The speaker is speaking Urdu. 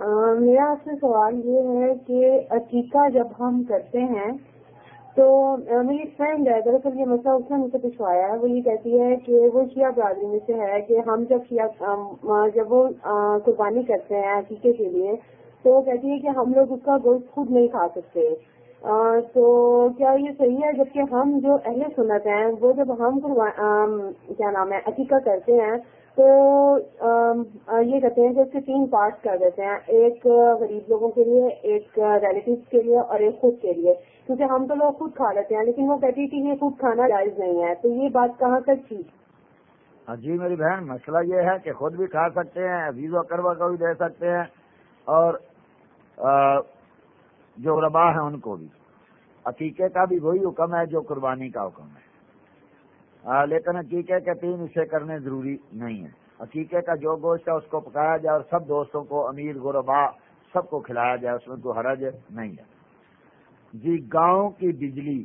میرا آپ سے سوال یہ ہے کہ عقیقہ جب ہم کرتے ہیں تو میری فرینڈ ہے، دراصل یہ مسئلہ اس نے مجھ سے پچھوایا ہے، وہ یہ کہتی ہے کہ وہ شیعہ برادری میں سے ہے کہ ہم جب شیعہ جب وہ قربانی کرتے ہیں عقیقے کے لیے تو وہ کہتی ہے کہ ہم لوگ اس کا گوشت خود نہیں کھا سکتے۔ تو کیا یہ صحیح ہے؟ جبکہ ہم جو اہل سنت ہیں، وہ جب ہم کیا نام ہے، عقیقہ کرتے ہیں تو یہ کہتے ہیں کہ اس کے تین پارٹس کر دیتے ہیں، ایک غریب لوگوں کے لیے، ایک ریلیٹیو کے لیے اور ایک خود کے لیے۔ کیونکہ ہم تو لوگ خود کھا لیتے ہیں، لیکن وہ کہتی کہ یہ خود کھانا جائز نہیں ہے۔ تو یہ بات کہاں تک تھی؟ ہاں جی میری بہن، مسئلہ یہ ہے کہ خود بھی کھا سکتے ہیں، عزیز و کروا کو بھی دے سکتے ہیں اور جو ربا ہے ان کو بھی۔ عقیقے کا بھی وہی حکم ہے جو قربانی کا حکم ہے۔ لیکن عقیقے کے تین حصے کرنے ضروری نہیں ہے عقیقے کا جو گوشت ہے، اس کو پکایا جائے اور سب دوستوں کو، امیر، غربا، سب کو کھلایا جائے، اس میں کوئی حرج نہیں ہے۔ جی گاؤں کی بجلی